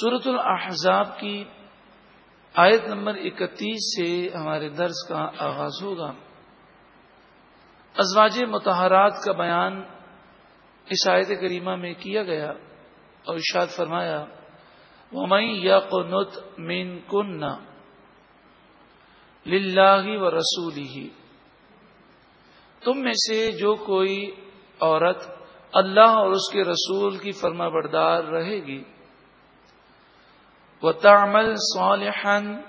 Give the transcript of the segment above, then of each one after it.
صورت الاحزاب کی آیت نمبر اکتیس سے ہمارے درس کا آغاز ہوگا۔ ازواج متحرات کا بیان اس آیت کریمہ میں کیا گیا اور ارشاد فرمایا ومئی یا قنت مین کن لاہ و رسولی ہی تم میں سے جو کوئی عورت اللہ اور اس کے رسول کی فرما بردار رہے گی وہ تعمل صالحن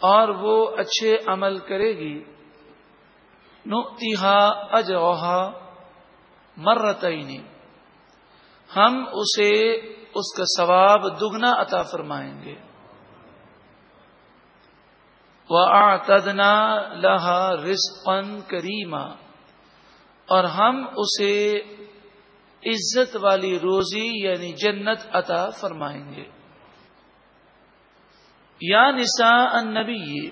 اور وہ اچھے عمل کرے گی۔ نتیحا اجوہا مرتعینی ہم اسے اس کا ثواب دگنا عطا فرمائیں گے۔ وہ آتدنا لہا رسپن کریما۔ اور ہم اسے عزت والی روزی یعنی جنت عطا فرمائیں گے۔ یا نساء النبی،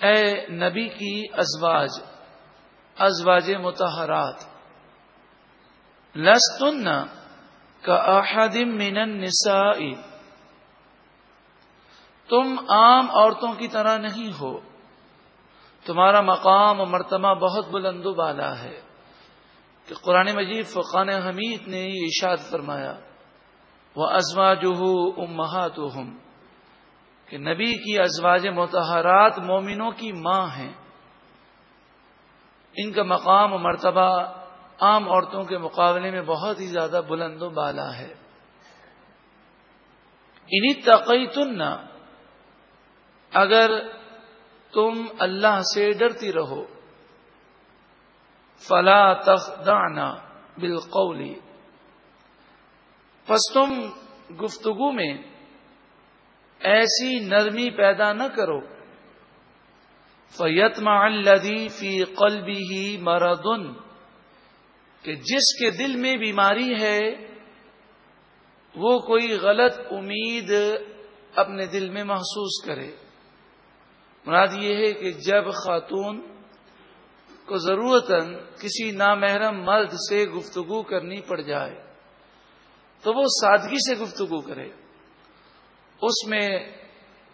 اے نبی کی ازواج ازواج متحرات لستن کا احدم من النساء، تم عام عورتوں کی طرح نہیں ہو، تمہارا مقام و مرتبہ بہت بلند و بالا ہے۔ کہ قرآن مجید فقان حمید نے یہ اشاد فرمایا وہ ازوا جو کہ نبی کی ازواج متحرات مومنوں کی ماں ہیں۔ ان کا مقام و مرتبہ عام عورتوں کے مقابلے میں بہت ہی زیادہ بلند و بالا ہے۔ انہیں تقیتن، اگر تم اللہ سے ڈرتی رہو، فلا تخدعنا بالقول۔ پس تم گفتگو میں ایسی نرمی پیدا نہ کرو۔ فیتم الدی فی قلبی ہی مردن کہ جس کے دل میں بیماری ہے، وہ کوئی غلط امید اپنے دل میں محسوس کرے۔ مراد یہ ہے کہ جب خاتون کو ضرورت کسی نامحرم مرد سے گفتگو کرنی پڑ جائے، تو وہ سادگی سے گفتگو کرے۔ اس میں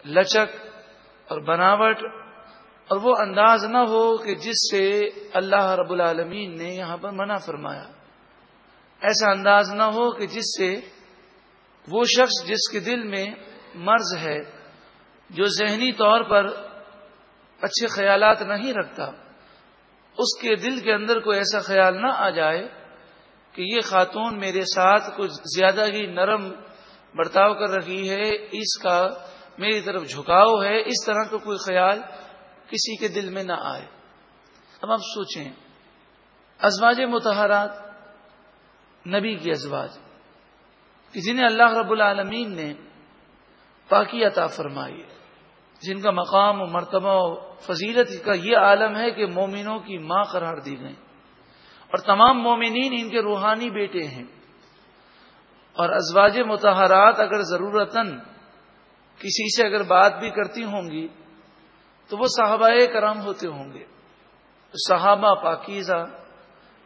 لچک اور بناوٹ اور وہ انداز نہ ہو کہ جس سے اللہ رب العالمین نے یہاں پر منع فرمایا۔ ایسا انداز نہ ہو کہ جس سے وہ شخص جس کے دل میں مرض ہے، جو ذہنی طور پر اچھے خیالات نہیں رکھتا، اس کے دل کے اندر کوئی ایسا خیال نہ آ جائے کہ یہ خاتون میرے ساتھ کچھ زیادہ ہی نرم برتاؤ کر رہی ہے، اس کا میری طرف جھکاؤ ہے، اس طرح کا کوئی خیال کسی کے دل میں نہ آئے۔ اب آپ سوچیں، ازواج متحرات نبی کی ازواج۔ جنہیں اللہ رب العالمین نے پاکی عطا فرمائی جن کا مقام و مرتبہ و فضیلت کا یہ عالم ہے کہ مومنوں کی ماں قرار دی گئی اور تمام مومنین ان کے روحانی بیٹے ہیں۔ اور ازواج متحرات اگر ضرورت کسی سے اگر بات بھی کرتی ہوں گی، تو وہ صحابہ کرام ہوتے ہوں گے۔ صحابہ پاکیزہ،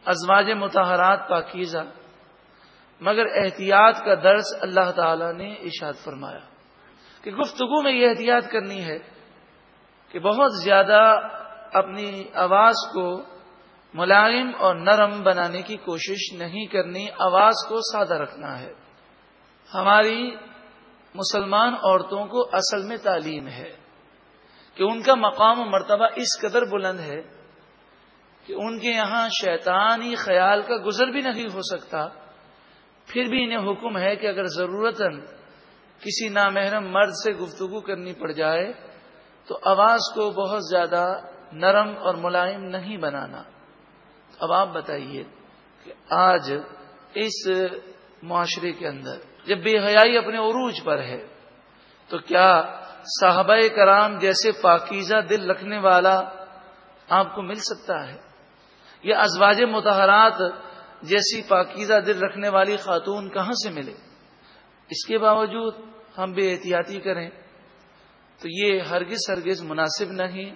ازواج متحرات پاکیزہ۔ مگر احتیاط کا درس اللہ تعالی نے اشاد فرمایا کہ گفتگو میں یہ احتیاط کرنی ہے کہ بہت زیادہ اپنی آواز کو ملائم اور نرم بنانے کی کوشش نہیں کرنی، آواز کو سادہ رکھنا ہے۔ ہماری مسلمان عورتوں کو اصل میں تعلیم ہے کہ ان کا مقام و مرتبہ اس قدر بلند ہے کہ ان کے یہاں شیطانی خیال کا گزر بھی نہیں ہو سکتا۔ پھر بھی انہیں حکم ہے کہ اگر ضرورت کسی نامحرم مرد سے گفتگو کرنی پڑ جائے تو آواز کو بہت زیادہ نرم اور ملائم نہیں بنانا۔ اب آپ بتائیے کہ آج اس معاشرے کے اندر جب بے حیائی اپنے عروج پر ہے، تو کیا صحابہ کرام جیسے پاکیزہ دل رکھنے والا آپ کو مل سکتا ہے؟ یا ازواج متحرات جیسی پاکیزہ دل رکھنے والی خاتون کہاں سے ملے؟ اس کے باوجود ہم بے احتیاطی کریں۔ تو یہ ہرگز ہرگز مناسب نہیں،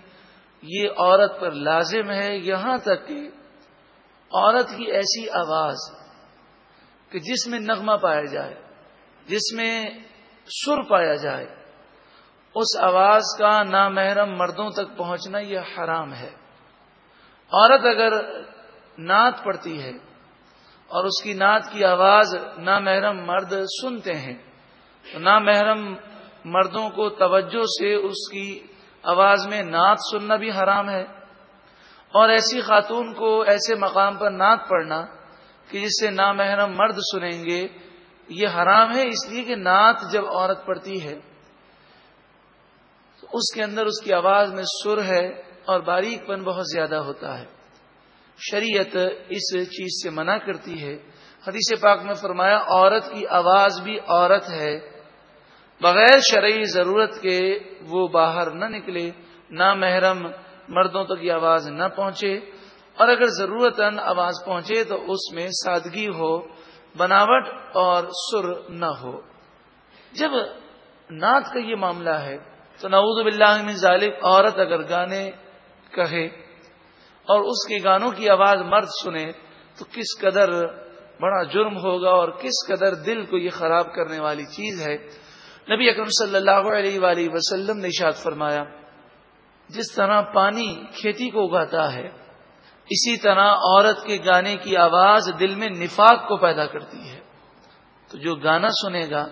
یہ عورت پر لازم ہے یہاں تک کہ عورت کی ایسی آواز کہ جس میں نغمہ پایا جائے، جس میں سر پایا جائے، اس آواز کا نامحرم مردوں تک پہنچنا یہ حرام ہے۔ عورت اگر نعت پڑتی ہے اور اس کی نعت کی آواز نامحرم مرد سنتے ہیں، تو نامحرم مردوں کو توجہ سے اس کی آواز میں نعت سننا بھی حرام ہے۔ اور ایسی خاتون کو ایسے مقام پر نعت پڑھنا کہ جس سے نامحرم مرد سنیں گے، یہ حرام ہے، اس لیے کہ نعت جب عورت پڑتی ہے، تو اس کے اندر اس کی آواز میں سر ہے اور باریک پن بہت زیادہ ہوتا ہے۔ شریعت اس چیز سے منع کرتی ہے۔ حدیث پاک میں فرمایا، عورت کی آواز بھی عورت ہے۔ بغیر شرعی ضرورت کے وہ باہر نہ نکلے۔ نہ محرم مردوں تک یہ آواز نہ پہنچے اور اگر ضرورت آواز پہنچے تو اس میں سادگی ہو، بناوٹ اور سر نہ ہو۔ جب نعت کا یہ معاملہ ہے تو نعوذ باللہ من ظالب عورت اگر گانے کہے اور اس کے گانوں کی آواز مرد سنے تو کس قدر بڑا جرم ہوگا اور کس قدر دل کو یہ خراب کرنے والی چیز ہے۔ نبی اکرم صلی اللہ علیہ وآلہ وسلم نے اشاد فرمایا جس طرح پانی کھیتی کو اگاتا ہے، اسی طرح عورت کے گانے کی آواز دل میں نفاق کو پیدا کرتی ہے۔ تو جو گانا سنے گا،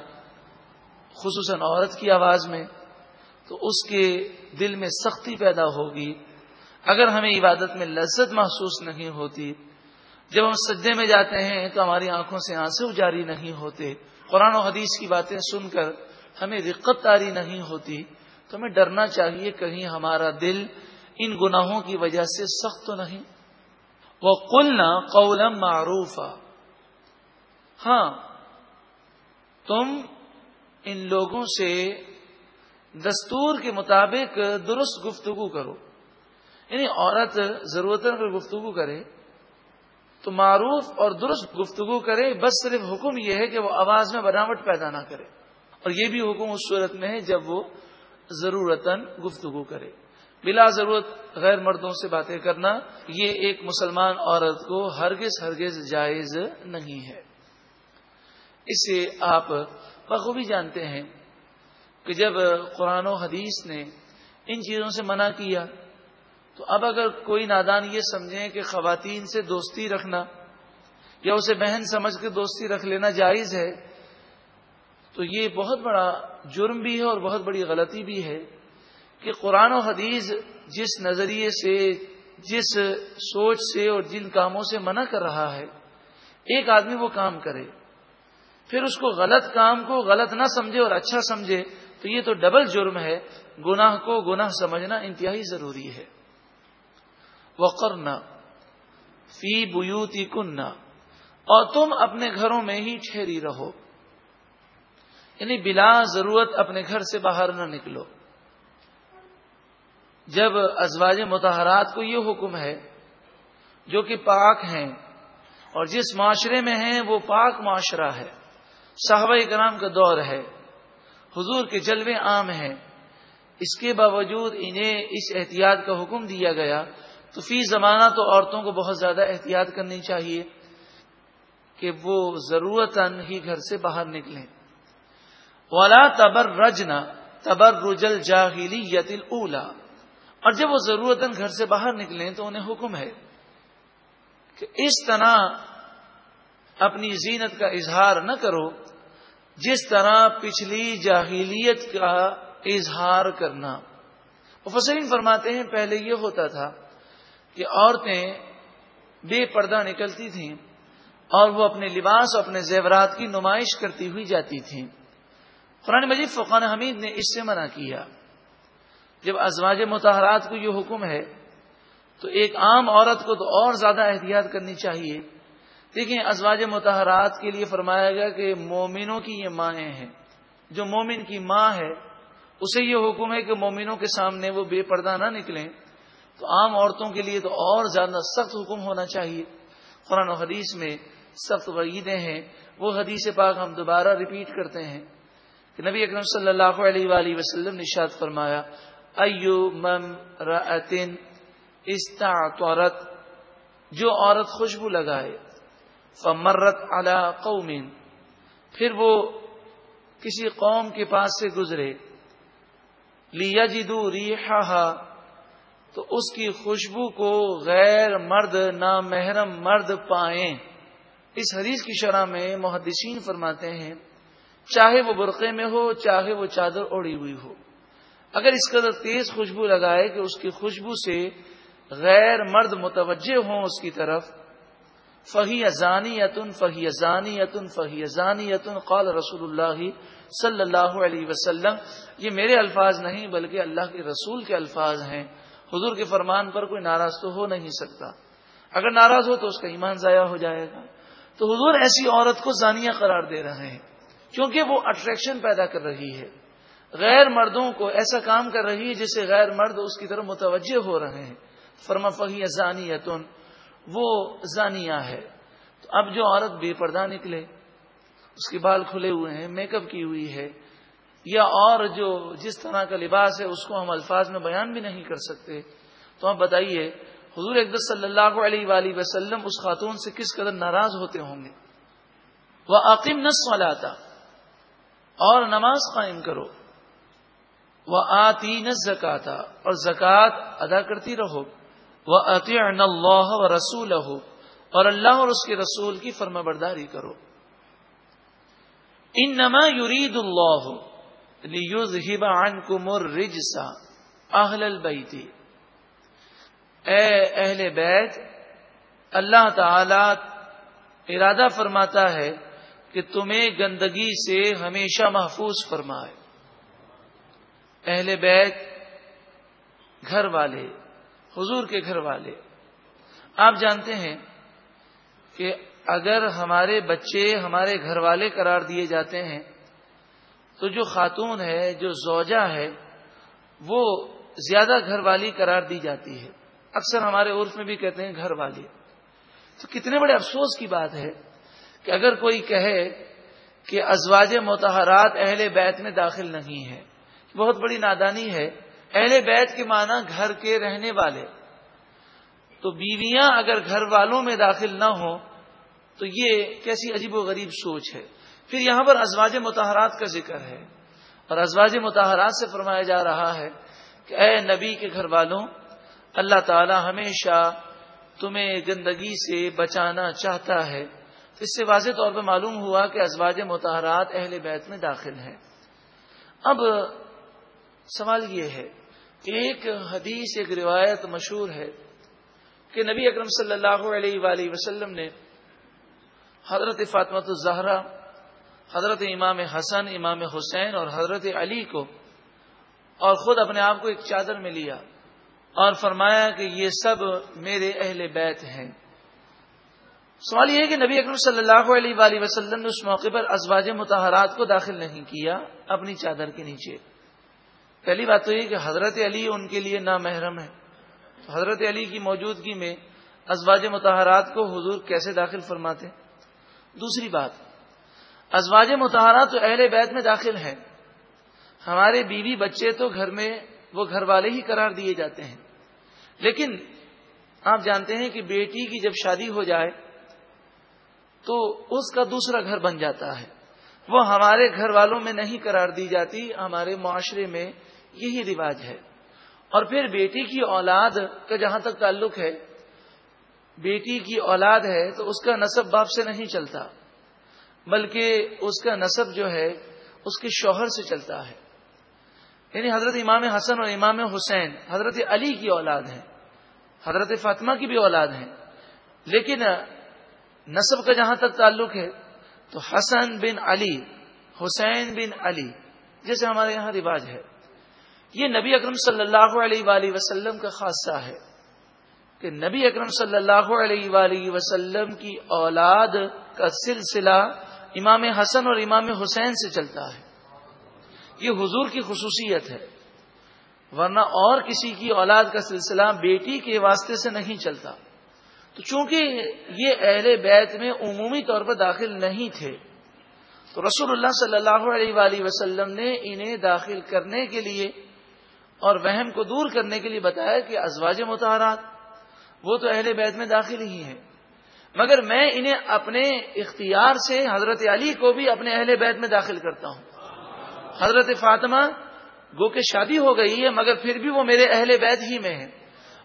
خصوصاً عورت کی آواز میں، تو اس کے دل میں سختی پیدا ہوگی۔ اگر ہمیں عبادت میں لذت محسوس نہیں ہوتی، جب ہم سجدے میں جاتے ہیں تو ہماری آنکھوں سے آنسو جاری نہیں ہوتے۔ قرآن و حدیث کی باتیں سن کر ہمیں رقت تاری نہیں ہوتی۔ تو ہمیں ڈرنا چاہیے کہیں ہمارا دل ان گناہوں کی وجہ سے سخت تو نہیں۔ وہ قلنا قولم معروف ہاں تم ان لوگوں سے دستور کے مطابق درست گفتگو کرو۔ یعنی عورت ضرورت اگر گفتگو کرے تو معروف اور درست گفتگو کرے، بس صرف حکم یہ ہے کہ وہ آواز میں بناوٹ پیدا نہ کرے۔ اور یہ بھی حکم اس صورت میں ہے جب وہ ضرورت گفتگو کرے۔ بلا ضرورت غیر مردوں سے باتیں کرنا یہ ایک مسلمان عورت کو ہرگز ہرگز جائز نہیں ہے۔ اسے آپ بخوبی جانتے ہیں کہ جب قرآن و حدیث نے ان چیزوں سے منع کیا تو اب اگر کوئی نادان یہ سمجھیں کہ خواتین سے دوستی رکھنا یا اسے بہن سمجھ کے دوستی رکھ لینا جائز ہے تو یہ بہت بڑا جرم بھی ہے اور بہت بڑی غلطی بھی ہے کہ قرآن و حدیث جس نظریے سے، جس سوچ سے اور جن کاموں سے منع کر رہا ہے، ایک آدمی وہ کام کرے، پھر اس کو غلط کام کو غلط نہ سمجھے اور اچھا سمجھے، تو یہ تو ڈبل جرم ہے، گناہ کو گناہ سمجھنا انتہائی ضروری ہے۔ وقرنا فی بوتی کننا اور تم اپنے گھروں میں ہی ٹھہری رہو۔ یعنی بلا ضرورت اپنے گھر سے باہر نہ نکلو۔ جب ازواج متحرات کو یہ حکم ہے جو کہ پاک ہیں اور جس معاشرے میں ہیں وہ پاک معاشرہ ہے، صحابہ کرام کا دور ہے، حضور کے جلوے عام ہیں، اس کے باوجود انہیں اس احتیاط کا حکم دیا گیا۔ تو فی زمانہ تو عورتوں کو بہت زیادہ احتیاط کرنی چاہیے کہ وہ ضرورت ہی گھر سے باہر نکلیں۔ والا تبر رجنا تبر رجل جاہلی یتل اولا اور جب وہ ضرورت گھر سے باہر نکلیں تو انہیں حکم ہے کہ اس طرح اپنی زینت کا اظہار نہ کرو، جس طرح پچھلی جاہلیت کا اظہار کرنا۔ وہ فسرین فرماتے ہیں، پہلے یہ ہوتا تھا کہ عورتیں بے پردہ نکلتی تھیں اور وہ اپنے لباس اور اپنے زیورات کی نمائش کرتی ہوئی جاتی تھیں۔ قرآن مجید فقان حمید نے اس سے منع کیا۔ جب ازواج متحرات کو یہ حکم ہے، تو ایک عام عورت کو تو اور زیادہ احتیاط کرنی چاہیے۔ دیکھیں، ازواج متحرات کے لیے فرمایا گیا کہ مومنوں کی یہ مائیں ہیں۔ جو مومن کی ماں ہے، اسے یہ حکم ہے کہ مومنوں کے سامنے وہ بے پردہ نہ نکلیں۔ تو عام عورتوں کے لیے تو اور زیادہ سخت حکم ہونا چاہیے۔ قرآن و حدیث میں سخت وعیدیں ہیں۔ وہ حدیث پاک ہم دوبارہ ریپیٹ کرتے ہیں۔ کہ نبی اکرم صلی اللہ علیہ وآلہ وسلم نے شاد فرمایا، ایو مم رتن استعطرت. جو عورت خوشبو لگائے، فمرت علی قوم پھر وہ کسی قوم کے پاس سے گزرے لیا جدو تو اس کی خوشبو کو غیر مرد، نامحرم مرد پائیں۔ اس حدیث کی شرح میں محدثین فرماتے ہیں چاہے وہ برقعے میں ہو، چاہے وہ چادر اوڑی ہوئی ہو۔ اگر اس قدر تیز خوشبو لگائے کہ اس کی خوشبو سے غیر مرد متوجہ ہوں اس کی طرف، فہی ازانی یتن فہی ازانی یتن فہی ازانی یتن قال رسول اللہ صلی اللہ علیہ وسلم۔ یہ میرے الفاظ نہیں، بلکہ اللہ کے رسول کے الفاظ ہیں۔ حضور کے فرمان پر کوئی ناراض تو ہو نہیں سکتا۔ اگر ناراض ہو تو اس کا ایمان ضائع ہو جائے گا۔ تو حضور ایسی عورت کو زانیہ قرار دے رہے ہیں۔ کیونکہ وہ اٹریکشن پیدا کر رہی ہے۔ غیر مردوں کو ایسا کام کر رہی ہے جس سے غیر مرد اس کی طرف متوجہ ہو رہے ہیں۔ فرما فہی زانی وہ زانیہ ہے۔ تو اب جو عورت بے پردہ نکلے، اس کے بال کھلے ہوئے ہیں میک اپ کی ہوئی ہے، یا اور جو جس طرح کا لباس ہے، اس کو ہم الفاظ میں بیان بھی نہیں کر سکتے۔ تو آپ بتائیے، حضور اقدس صلی اللہ علیہ وآلہ وسلم اس خاتون سے کس قدر ناراض ہوتے ہوں گے؟ وہ عقیم نس والا اور نماز قائم کرو۔ وہ آتی نہ زکاتا اور زکوٰۃ ادا کرتی رہو۔ وہ عطی اللہ و رسول اور اللہ اور اس کے رسول کی فرما برداری کرو۔ ان نما یورید اللہ کمر رجسا اہل البیتی اے اہل بیت، اللہ تعالی ارادہ فرماتا ہے کہ تمہیں گندگی سے ہمیشہ محفوظ فرمائے۔ اہل بیت گھر والے، حضور کے گھر والے، آپ جانتے ہیں کہ اگر ہمارے بچے ہمارے گھر والے قرار دیے جاتے ہیں، تو جو خاتون ہے، جو زوجہ ہے، وہ زیادہ گھر والی قرار دی جاتی ہے۔ اکثر ہمارے عرف میں بھی کہتے ہیں گھر والی تو کتنے بڑے افسوس کی بات ہے۔ کہ اگر کوئی کہے کہ ازواج متحرات اہل بیت میں داخل نہیں ہے بہت بڑی نادانی ہے، اہل بیت کے معنی گھر کے رہنے والے۔ تو بیویاں اگر گھر والوں میں داخل نہ ہوں، تو یہ کیسی عجیب و غریب سوچ ہے۔ پھر یہاں پر ازواج متحرات کا ذکر ہے۔ اور ازواج متحرات سے فرمایا جا رہا ہے کہ اے نبی کے گھر والوں، اللہ تعالی ہمیشہ تمہیں گندگی سے بچانا چاہتا ہے۔ اس سے واضح طور پہ معلوم ہوا کہ ازواج متحرات اہل بیت میں داخل ہیں۔ اب سوال یہ ہے کہ ایک حدیث، ایک روایت مشہور ہے کہ نبی اکرم صلی اللہ علیہ وآلہ وسلم نے حضرت فاطمت الزہرا، حضرت امام حسن، امام حسین اور حضرت علی کو اور خود اپنے آپ کو ایک چادر میں لیا اور فرمایا کہ یہ سب میرے اہل بیت ہیں۔ سوال یہ ہے کہ نبی اکرم صلی اللہ علیہ وآلہ وسلم نے اس موقع پر ازواج متحرات کو داخل نہیں کیا اپنی چادر کے نیچے۔ پہلی بات تو یہ کہ حضرت علی ان کے لیے نامحرم ہے حضرت علی کی موجودگی میں ازواج متحرات کو حضور کیسے داخل فرماتے دوسری بات، ازواج متحرات تو اہل بیت میں داخل ہیں۔ ہمارے بیوی بچے تو گھر میں وہ گھر والے ہی قرار دیے جاتے ہیں۔ لیکن آپ جانتے ہیں کہ بیٹی کی جب شادی ہو جائے تو اس کا دوسرا گھر بن جاتا ہے۔ وہ ہمارے گھر والوں میں نہیں قرار دی جاتی، ہمارے معاشرے میں یہی رواج ہے۔ اور پھر بیٹی کی اولاد کا جہاں تک تعلق ہے، بیٹی کی اولاد ہے تو اس کا نصب باپ سے نہیں چلتا، بلکہ اس کا نصب جو ہے، اس کے شوہر سے چلتا ہے۔ یعنی حضرت امام حسن اور امام حسین، حضرت علی کی اولاد ہیں، حضرت فاطمہ کی بھی اولاد ہیں۔ لیکن نصب کا جہاں تک تعلق ہے، تو حسن بن علی، حسین بن علی، جیسے ہمارے یہاں رواج ہے۔ یہ نبی اکرم صلی اللہ علیہ وآلہ وسلم کا خاصہ ہے کہ نبی اکرم صلی اللہ علیہ وآلہ وسلم کی اولاد کا سلسلہ امام حسن اور امام حسین سے چلتا ہے۔ یہ حضور کی خصوصیت ہے۔ ورنہ اور کسی کی اولاد کا سلسلہ بیٹی کے واسطے سے نہیں چلتا۔ چونکہ یہ اہل بیت میں عمومی طور پر داخل نہیں تھے، تو رسول اللہ صلی اللہ علیہ وآلہ وسلم نے انہیں داخل کرنے کے لیے اور وہم کو دور کرنے کے لیے بتایا کہ ازواج متحرات وہ تو اہل بیت میں داخل ہی ہیں۔ مگر میں انہیں اپنے اختیار سے حضرت علی کو بھی اپنے اہل بیت میں داخل کرتا ہوں۔ حضرت فاطمہ گو کہ شادی ہو گئی ہے، مگر پھر بھی وہ میرے اہل بیت ہی میں ہے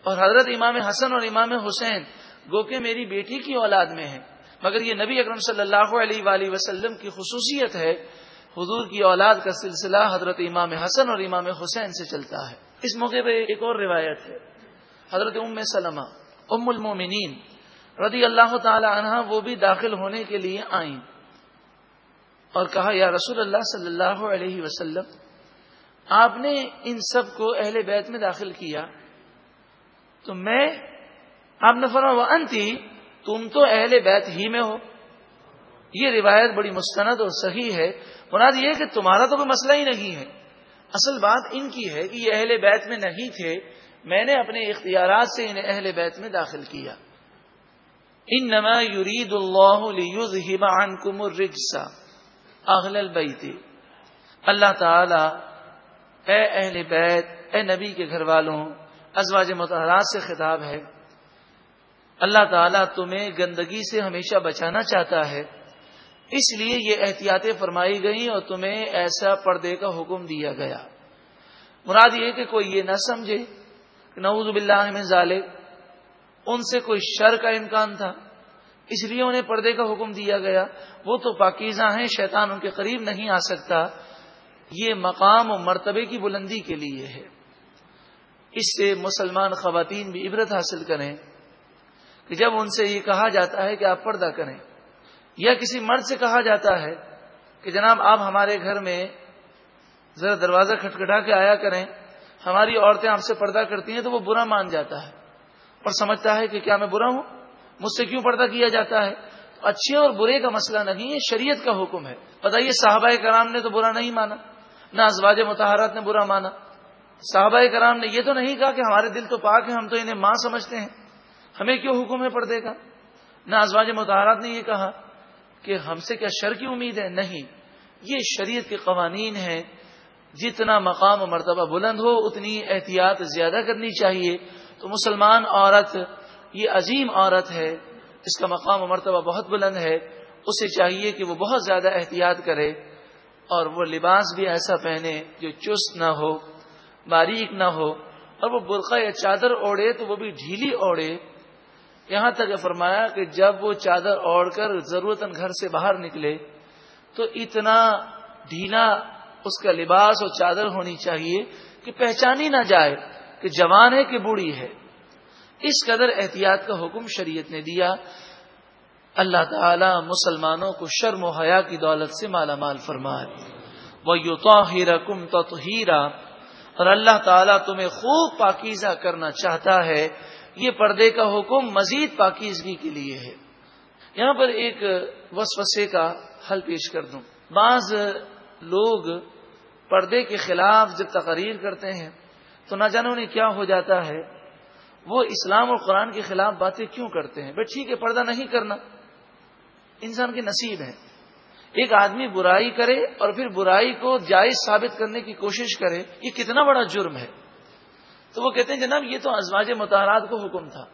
اور حضرت امام حسن اور امام حسین گو کہ میری بیٹی کی اولاد میں ہے۔ مگر یہ نبی اکرم صلی اللہ علیہ وآلہ وسلم کی خصوصیت ہے، حضور کی اولاد کا سلسلہ حضرت امام حسن اور امام حسین سے چلتا ہے۔ اس موقع پہ ایک اور روایت ہے۔ حضرت ام سلمہ، ام المومنین رضی اللہ تعالی عنہ وہ بھی داخل ہونے کے لیے آئیں اور کہا، یا رسول اللہ صلی اللہ علیہ وسلم، آپ نے ان سب کو اہل بیت میں داخل کیا، تو میں آپ نے فرما وہ انتی تم تو اہل بیت ہی میں ہو۔ یہ روایت بڑی مستند اور صحیح ہے۔ مراد یہ کہ تمہارا تو کوئی مسئلہ ہی نہیں ہے۔ اصل بات ان کی ہے کہ یہ اہل بیت میں نہیں تھے۔ میں نے اپنے اختیارات سے انہیں اہل بیت میں داخل کیا۔ ان نما یورید اللہ رجسا اہل البیت۔ اللہ تعالی اے اہل بیت، اے نبی کے گھر والوں، ازواج متحرات سے خطاب ہے۔ اللہ تعالیٰ تمہیں گندگی سے ہمیشہ بچانا چاہتا ہے۔ اس لیے یہ احتیاطیں فرمائی گئیں اور تمہیں ایسا پردے کا حکم دیا گیا۔ مراد یہ کہ کوئی یہ نہ سمجھے کہ نعوذ باللہ میں ظالے ان سے کوئی شر کا امکان تھا، اس لیے انہیں پردے کا حکم دیا گیا۔ وہ تو پاکیزہ ہیں، شیطان ان کے قریب نہیں آ سکتا۔ یہ مقام و مرتبے کی بلندی کے لیے ہے۔ اس سے مسلمان خواتین بھی عبرت حاصل کریں۔ کہ جب ان سے یہ کہا جاتا ہے کہ آپ پردہ کریں، یا کسی مرد سے کہا جاتا ہے کہ جناب آپ ہمارے گھر میں ذرا دروازہ کھٹکھٹا کے آیا کریں، ہماری عورتیں آپ سے پردہ کرتی ہیں تو وہ برا مان جاتا ہے اور سمجھتا ہے کہ کیا میں برا ہوں؟ مجھ سے کیوں پردہ کیا جاتا ہے؟ اچھے اور برے کا مسئلہ نہیں ہے شریعت کا حکم ہے۔ بتائیے صحابہ کرام نے تو برا نہیں مانا، نہ ازواج متحرات نے برا مانا۔ صحابہ کرام نے یہ تو نہیں کہا کہ ہمارے دل تو پاک ہیں، ہم تو انہیں ماں سمجھتے ہیں۔ ہمیں کیوں حکم ہے پردے کا نہ ازواج متحرات نے یہ کہا کہ ہم سے کیا شر کی امید ہے؟ نہیں، یہ شریعت کے قوانین ہیں۔ جتنا مقام و مرتبہ بلند ہو، اتنی احتیاط زیادہ کرنی چاہیے۔ تو مسلمان عورت، یہ عظیم عورت ہے، اس کا مقام و مرتبہ بہت بلند ہے۔ اسے چاہیے کہ وہ بہت زیادہ احتیاط کرے اور وہ لباس بھی ایسا پہنے جو چست نہ ہو، باریک نہ ہو۔ اور وہ برقع یا چادر اوڑے تو وہ بھی ڈھیلی اوڑے یہاں تک فرمایا کہ جب وہ چادر اوڑھ کر ضرورت گھر سے باہر نکلے تو اتنا ڈھیلا اس کا لباس اور چادر ہونی چاہیے کہ پہچانی نہ جائے کہ جوان ہے کہ بوڑھی ہے۔ اس قدر احتیاط کا حکم شریعت نے دیا۔ اللہ تعالی مسلمانوں کو شرم و حیا کی دولت سے مالا مال فرمائے۔ وہ یو تو ہیرا کم تو اور اللہ تعالیٰ تمہیں خوب پاکیزہ کرنا چاہتا ہے۔ یہ پردے کا حکم مزید پاکیزگی کے لیے ہے۔ یہاں پر ایک وسوسے کا حل پیش کر دوں۔ بعض لوگ پردے کے خلاف جب تقریر کرتے ہیں تو نہ جانے انہیں کیا ہو جاتا ہے۔ وہ اسلام اور قرآن کے خلاف باتیں کیوں کرتے ہیں؟ بھائی ٹھیک ہے، پردہ نہیں کرنا۔ انسان کے نصیب ہے ایک آدمی برائی کرے اور پھر برائی کو جائز ثابت کرنے کی کوشش کرے، یہ کتنا بڑا جرم ہے۔ تو وہ کہتے ہیں جناب یہ تو ازواج متحرات کو حکم تھا۔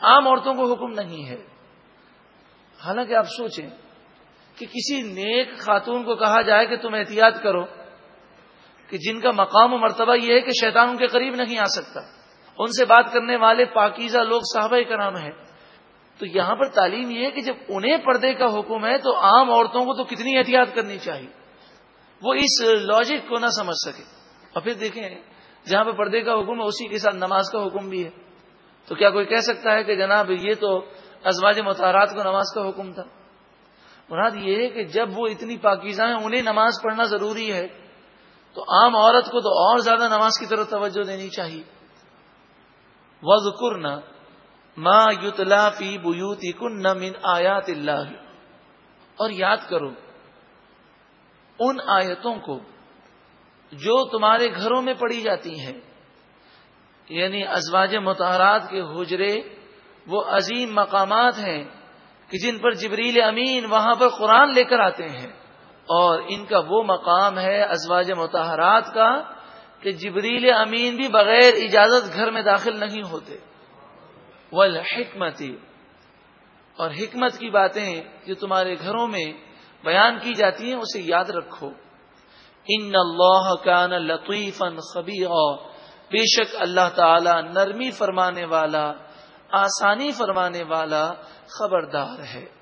عام عورتوں کو حکم نہیں ہے۔ حالانکہ آپ سوچیں کہ کسی نیک خاتون کو کہا جائے کہ تم احتیاط کرو کہ جن کا مقام و مرتبہ یہ ہے کہ شیطان ان کے قریب نہیں آ سکتا۔ ان سے بات کرنے والے پاکیزہ لوگ صحابہ کرام ہیں۔ تو یہاں پر تعلیم یہ ہے کہ جب انہیں پردے کا حکم ہے تو عام عورتوں کو تو کتنی احتیاط کرنی چاہیے۔ وہ اس لاجک کو نہ سمجھ سکے اور پھر دیکھیں جہاں پہ پردے کا حکم ہے، اسی کے ساتھ نماز کا حکم بھی ہے۔ تو کیا کوئی کہہ سکتا ہے کہ جناب یہ تو ازواج متحرات کو نماز کا حکم تھا؟ مراد یہ ہے کہ جب وہ اتنی پاکیزہ ہیں، انہیں نماز پڑھنا ضروری ہے۔ تو عام عورت کو تو اور زیادہ نماز کی طرف توجہ دینی چاہیے۔ وز کرنا ماں یوتلا فی بوتی کن من آیات اللہ اور یاد کرو، ان آیتوں کو جو تمہارے گھروں میں پڑی جاتی ہیں یعنی ازواج متحرات کے حجرے، وہ عظیم مقامات ہیں کہ جن پر جبریل امین وہاں پر قرآن لے کر آتے ہیں۔ اور ان کا وہ مقام ہے ازواج متحرات کا کہ جبریل امین بھی بغیر اجازت گھر میں داخل نہیں ہوتے۔ حکمتی اور حکمت کی باتیں جو تمہارے گھروں میں بیان کی جاتی ہیں، اسے یاد رکھو۔ ان اللہ کان لطیفن خبی بے شک اللہ تعالی نرمی فرمانے والا، آسانی فرمانے والا خبردار ہے۔